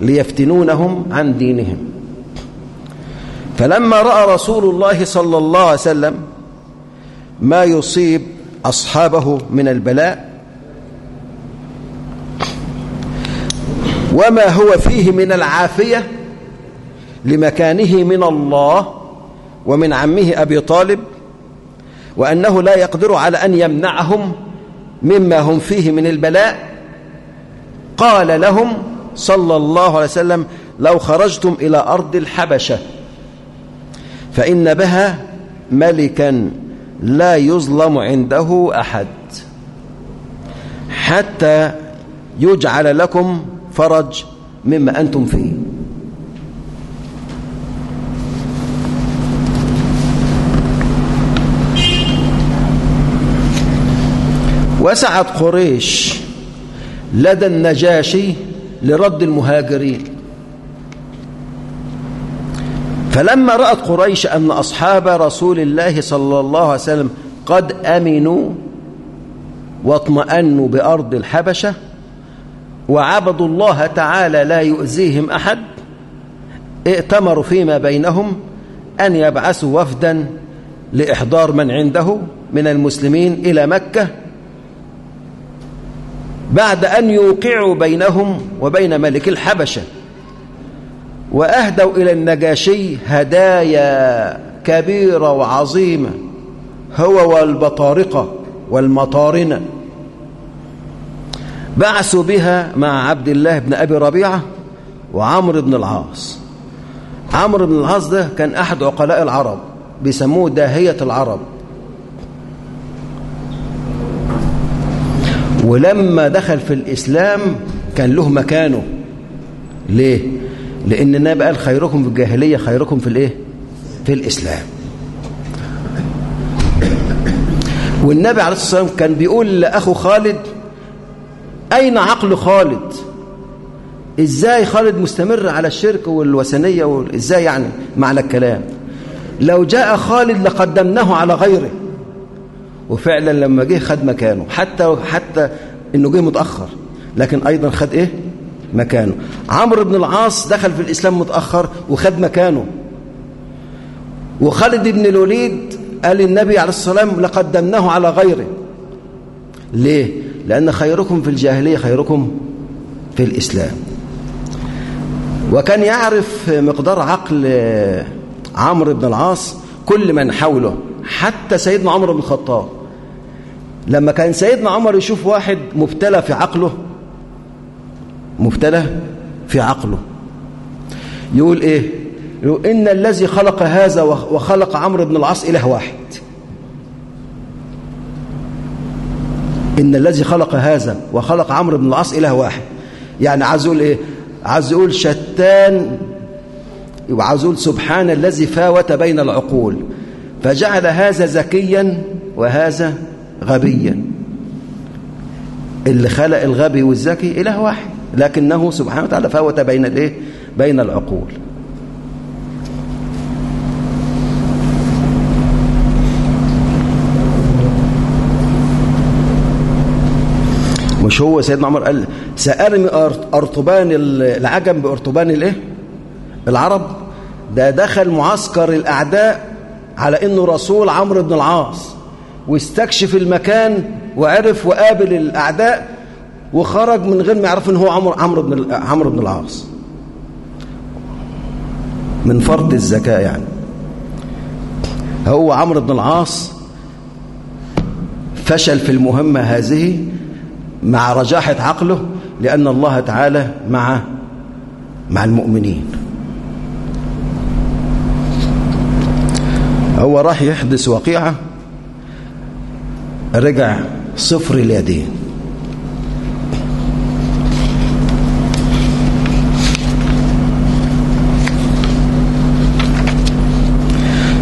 ليفتنونهم عن دينهم. فلما رأى رسول الله صلى الله عليه وسلم ما يصيب أصحابه من البلاء وما هو فيه من العافية لمكانه من الله ومن عمه أبي طالب وأنه لا يقدر على أن يمنعهم مما هم فيه من البلاء. قال لهم صلى الله عليه وسلم لو خرجتم إلى أرض الحبشة فإن بها ملكا لا يظلم عنده أحد حتى يجعل لكم فرج مما أنتم فيه. وسعت قريش لدى النجاشي لرد المهاجرين. فلما رأت قريش أن أصحاب رسول الله صلى الله عليه وسلم قد أمنوا واطمأنوا بأرض الحبشة وعبدوا الله تعالى لا يؤذيهم أحد ائتمروا فيما بينهم أن يبعثوا وفدا لإحضار من عنده من المسلمين إلى مكة بعد أن يوقعوا بينهم وبين ملك الحبشة وأهدوا إلى النجاشي هدايا كبيرة وعظيمة هو والبطارقة والمطارنة بعثوا بها مع عبد الله بن أبي ربيعة وعمرو بن العاص. عمرو بن العاص ده كان أحد عقلاء العرب بيسموه داهية العرب. ولما دخل في الإسلام كان له مكانه. ليه؟ لأن النبي قال خيركم في الجاهلية خيركم في الإيه؟ في الإسلام. والنبي عليه الصلاة والسلام كان بيقول لأخو خالد أين عقل خالد؟ إزاي خالد مستمر على الشرك والوثنية إزاي يعني معنى الكلام؟ لو جاء خالد لقدمناه على غيره. وفعلا لما جه خد مكانه. حتى حتى إنه جه متأخر. لكن أيضا خد إيه؟ مكانه. عمرو بن العاص دخل في الإسلام متأخر وخد مكانه. وخالد بن الوليد قال النبي عليه الصلاة والسلام لقدمناه على غيره. ليه؟ لأن خيركم في الجاهلية خيركم في الإسلام. وكان يعرف مقدار عقل عمرو بن العاص كل من حوله. حتى سيدنا عمر بن الخطاب. لما كان سيدنا عمر يشوف واحد مبتلى في عقله مبتلى في عقله يقول إيه؟ يقول إن الذي خلق هذا وخلق عمرو بن العاص إله واحد. إن الذي خلق هذا وخلق عمرو بن العاص إله واحد. يعني عايز يقول إيه؟ عايز يقول شتان وعايز يقول سبحان الذي فاوت بين العقول. فجعل هذا ذكيا وهذا غبيا. اللي خلق الغبي والذكي إله واحد لكنه سبحانه وتعالى فاوت بين الإيه؟ بين العقول. مش هو سيدنا عمر قال سأرمي أرطبان العجم بأرطبان الإيه؟ العرب. ده دخل معسكر الأعداء على إنه رسول عمرو بن العاص. واستكشف المكان وعرف وقابل الأعداء وخرج من غير ما يعرف إن هو عمرو عمرو بن عمرو بن العاص. من فرط الذكاء يعني. هو عمرو بن العاص فشل في المهمة هذه مع رجاحة عقله لأن الله تعالى مع مع المؤمنين. هو راح يحدث وقيعة رجع صفر اليدين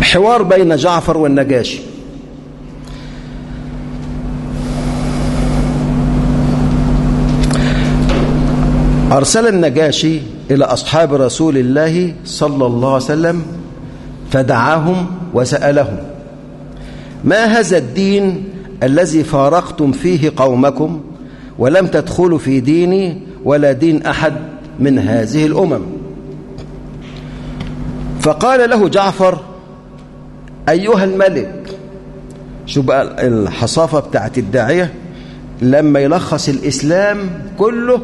حوار بين جعفر والنجاشي أرسل النجاشي إلى أصحاب رسول الله صلى الله عليه وسلم فدعاهم وسألهم ما هذا الدين الذي فارقتم فيه قومكم ولم تدخلوا في ديني ولا دين أحد من هذه الأمم؟ فقال له جعفر أيها الملك شو بقى الحصافة بتاعت الداعية لما يلخص الإسلام كله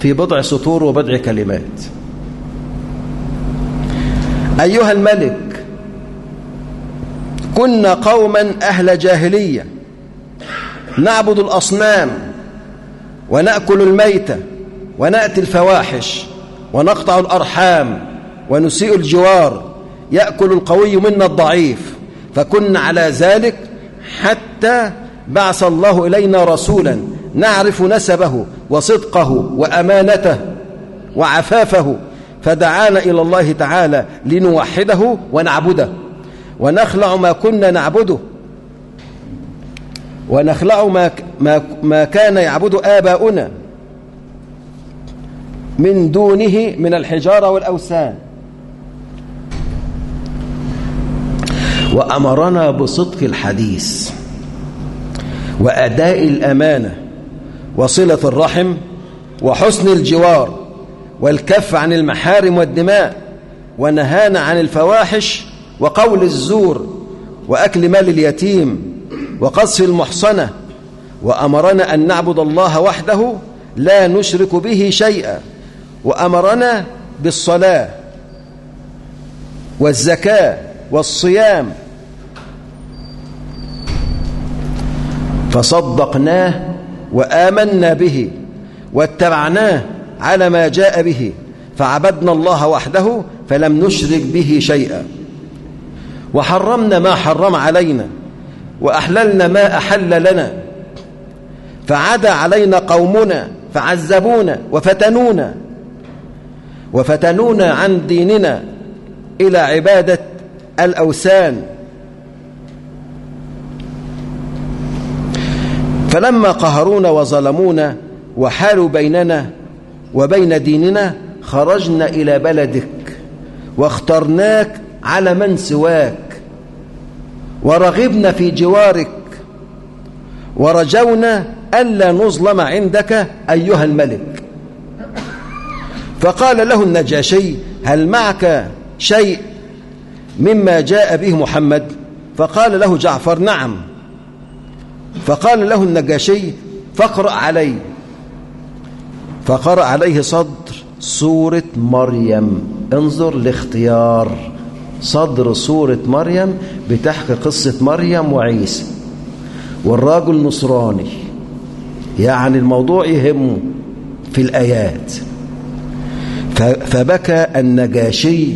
في بضع سطور وبضع كلمات. أيها الملك كنا قوما أهل جاهلية. نعبد الأصنام ونأكل الميتة ونأتي الفواحش ونقطع الأرحام ونسيء الجوار يأكل القوي منا الضعيف. فكنا على ذلك حتى بعث الله إلينا رسولا نعرف نسبه وصدقه وأمانته وعفافه فدعانا إلى الله تعالى لنوحده ونعبده. ونخلع ما كنا نعبده. ونخلع ما, ما, ما كان يعبد آباؤنا من دونه من الحجارة والأوثان. وأمرنا بصدق الحديث وأداء الأمانة وصلة الرحم وحسن الجوار والكف عن المحارم والدماء ونهانا عن الفواحش وقول الزور وأكل مال اليتيم وقصف المحصنة وأمرنا أن نعبد الله وحده لا نشرك به شيئا وأمرنا بالصلاة والزكاة والصيام فصدقناه وآمنا به واتبعناه على ما جاء به فعبدنا الله وحده فلم نشرك به شيئا وحرمنا ما حرم علينا وأحللنا ما أحل لنا. فعدا علينا قومنا فعذبونا وفتنونا وفتنونا عن ديننا إلى عبادة الأوثان. فلما قهرونا وظلمونا وحالوا بيننا وبين ديننا خرجنا إلى بلدك واخترناك على من سواك. ورغبنا في جوارك. ورجونا ألا نظلم عندك أيها الملك. فقال له النجاشي هل معك شيء مما جاء به محمد؟ فقال له جعفر نعم. فقال له النجاشي فاقرأ علي. فقرأ عليه صدر سورة مريم. انظر لاختيار. صدر سورة مريم بتحكي قصة مريم وعيسى. والراجل نصراني. يعني الموضوع يهمه في الآيات. فبكى النجاشي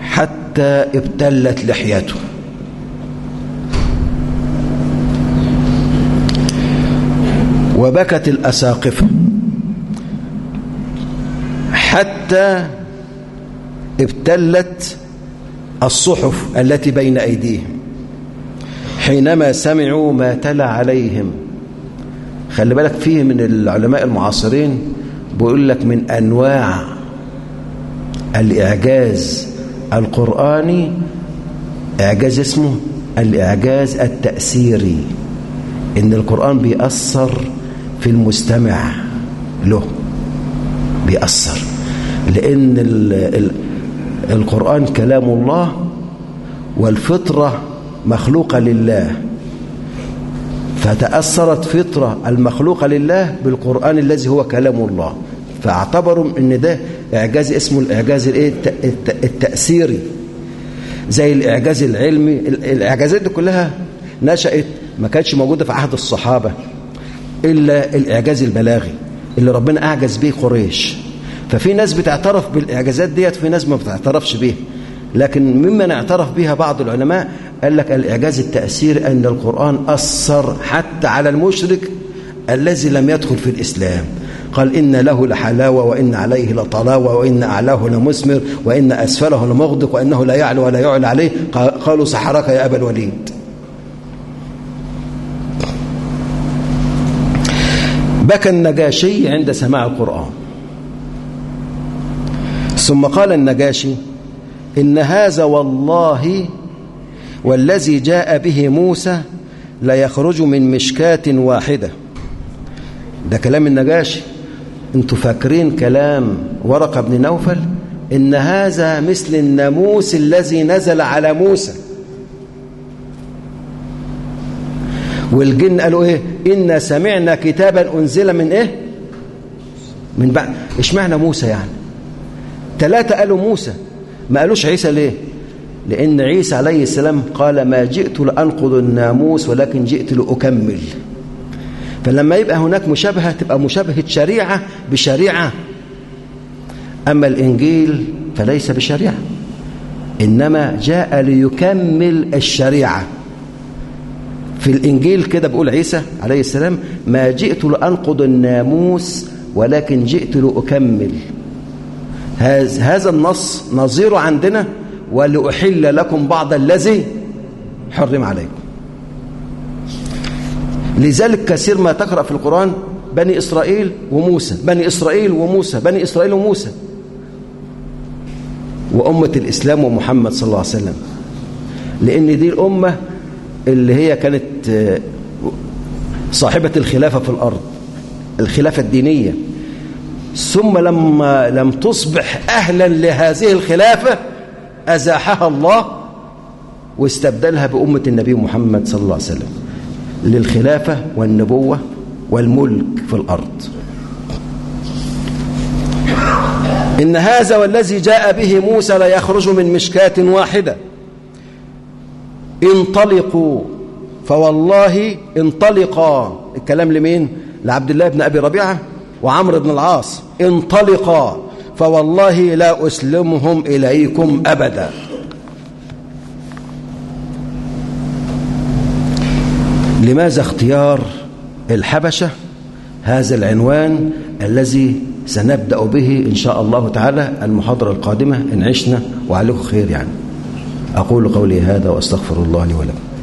حتى ابتلت لحيته. وبكت الأساقفة حتى ابتلت الصحف التي بين أيديهم حينما سمعوا ما تلا عليهم. خلي بالك فيه من العلماء المعاصرين بيقول لك من أنواع الإعجاز القرآني إعجاز اسمه الإعجاز التأثيري إن القرآن بيأثر في المستمع له بيأثر لأن القرآن كلام الله والفطرة مخلوقة لله. فتأثرت فطرة المخلوقة لله بالقرآن الذي هو كلام الله. فاعتبروا إن ده إعجاز اسمه الإعجاز الإيه؟ التأثيري. زي الإعجاز العلمي الإعجازات دي كلها نشأت ما كانتش موجودة في عهد الصحابة إلا الإعجاز البلاغي اللي ربنا أعجز به قريش. ففي ناس بتعترف بالإعجازات ديت في ناس ما بتعترفش بيها. لكن ممن اعترف بها بعض العلماء قال لك الإعجاز التأثير أن القرآن أثر حتى على المشرك الذي لم يدخل في الإسلام. قال إن له لحلاوة وإن عليه لطلاوة وإن أعلاه لمثمر وإن أسفله لمغدق وإنه لا يعلو ولا يعلى عليه. قالوا سحرك يا أبا الوليد. بكى النجاشي عند سماع القرآن. ثم قال النجاشي إن هذا والله والذي جاء به موسى لا يخرج من مشكاة واحدة. ده كلام النجاشي. أنتوا فاكرين كلام ورقة بن نوفل؟ إن هذا مثل الناموس الذي نزل على موسى. والجن قالوا إيه؟ إن سمعنا كتابا أنزل من إيه؟ من بعد. اشمعنى موسى يعني؟ ثلاثة قالوا موسى. ما قالوش عيسى ليه؟ لأن عيسى عليه السلام قال ما جئت لأنقض الناموس ولكن جئت لأكمل. فلما يبقى هناك مشابهة تبقى مشابهة شريعة بشريعة. أما الإنجيل فليس بشريعة إنما جاء ليكمل الشريعة. في الإنجيل كده بقول عيسى عليه السلام ما جئت لأنقض الناموس ولكن جئت لأكمل. هذا النص نظير عندنا ولأحل لكم بعض الذي حرم عليكم. لذلك كثير ما تقرأ في القرآن بني إسرائيل وموسى بني إسرائيل وموسى بني إسرائيل وموسى. وأمة الإسلام ومحمد صلى الله عليه وسلم. لأن دي الأمة اللي هي كانت صاحبة الخلافة في الأرض الخلافة الدينية. ثم لما لم تصبح أهلا لهذه الخلافة أزاحها الله واستبدلها بأمة النبي محمد صلى الله عليه وسلم للخلافة والنبوة والملك في الأرض. إن هذا والذي جاء به موسى لا يخرج من مشكاة واحدة. انطلقوا فوالله انطلقا. الكلام لمين؟ لعبد الله بن أبي ربيعة. وعمرو بن العاص انطلقا فوالله لا أسلمهم إليكم أبدا. لماذا اختيار الحبشة؟ هذا العنوان الذي سنبدأ به إن شاء الله تعالى المحاضرة القادمة إن عشنا وعليكم خير يعني. أقول قولي هذا وأستغفر الله لي ولكم.